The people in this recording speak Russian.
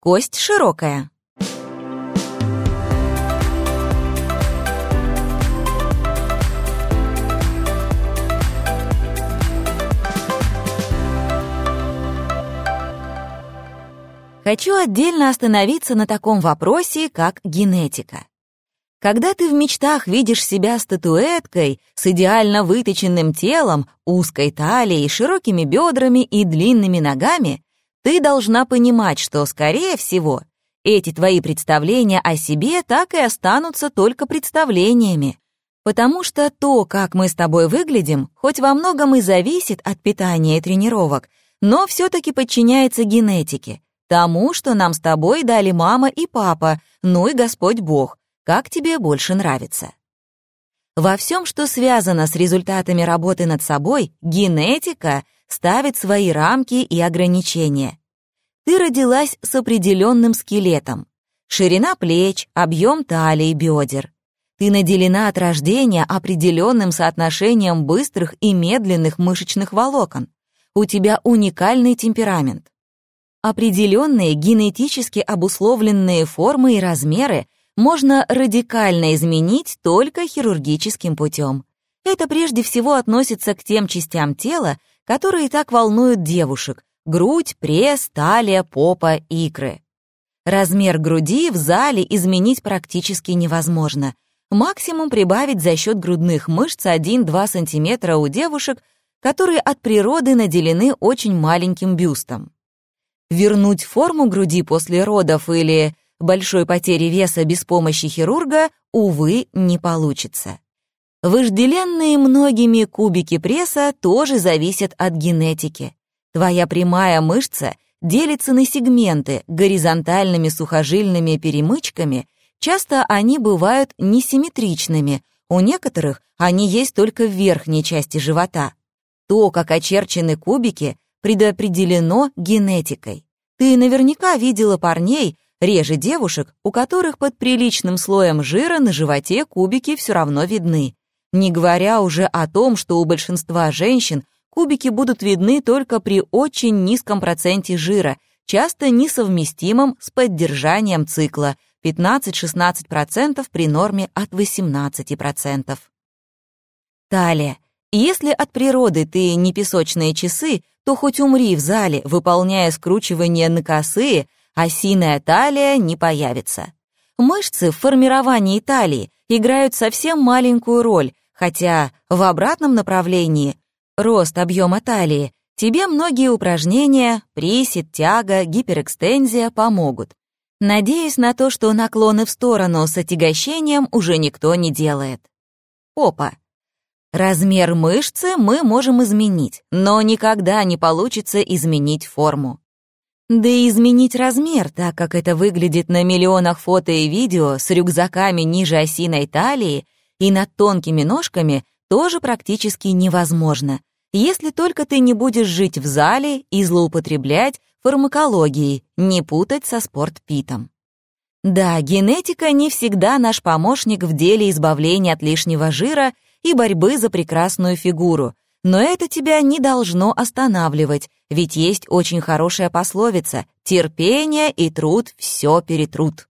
кость широкая. Хочу отдельно остановиться на таком вопросе, как генетика. Когда ты в мечтах видишь себя статуэткой с идеально выточенным телом, узкой талией, широкими бедрами и длинными ногами, ты должна понимать, что, скорее всего, эти твои представления о себе так и останутся только представлениями. Потому что то, как мы с тобой выглядим, хоть во многом и зависит от питания и тренировок, но все-таки подчиняется генетике, тому, что нам с тобой дали мама и папа, ну и Господь Бог, как тебе больше нравится. Во всем, что связано с результатами работы над собой, генетика ставит свои рамки и ограничения. Ты родилась с определенным скелетом. Ширина плеч, объем талии, бедер. Ты наделена от рождения определенным соотношением быстрых и медленных мышечных волокон. У тебя уникальный темперамент. Определенные генетически обусловленные формы и размеры можно радикально изменить только хирургическим путем. Это прежде всего относится к тем частям тела, которые так волнуют девушек — грудь, пресс, талия, попа, икры. Размер груди в зале изменить практически невозможно. Максимум прибавить за счет грудных мышц 1-2 см у девушек, которые от природы наделены очень маленьким бюстом. Вернуть форму груди после родов или большой потери веса без помощи хирурга, увы, не получится. Вожделенные многими кубики пресса тоже зависят от генетики. Твоя прямая мышца делится на сегменты горизонтальными сухожильными перемычками, часто они бывают несимметричными, у некоторых они есть только в верхней части живота. То, как очерчены кубики, предопределено генетикой. Ты наверняка видела парней, реже девушек, у которых под приличным слоем жира на животе кубики все равно видны. Не говоря уже о том, что у большинства женщин кубики будут видны только при очень низком проценте жира, часто несовместимом с поддержанием цикла 15-16% при норме от 18%. Талия. Если от природы ты не песочные часы, то хоть умри в зале, выполняя скручивание на косые, осиная талия не появится. Мышцы в формировании талии играют совсем маленькую роль, хотя в обратном направлении рост объема талии тебе многие упражнения, присед, тяга, гиперэкстензия помогут. Надеюсь на то, что наклоны в сторону с отягощением уже никто не делает. Попа. Размер мышцы мы можем изменить, но никогда не получится изменить форму. Да и изменить размер, так как это выглядит на миллионах фото и видео с рюкзаками ниже осиной талии и над тонкими ножками, тоже практически невозможно, если только ты не будешь жить в зале и злоупотреблять фармакологией, не путать со спортпитом. Да, генетика не всегда наш помощник в деле избавления от лишнего жира и борьбы за прекрасную фигуру. Но это тебя не должно останавливать, ведь есть очень хорошая пословица «терпение и труд все перетрут».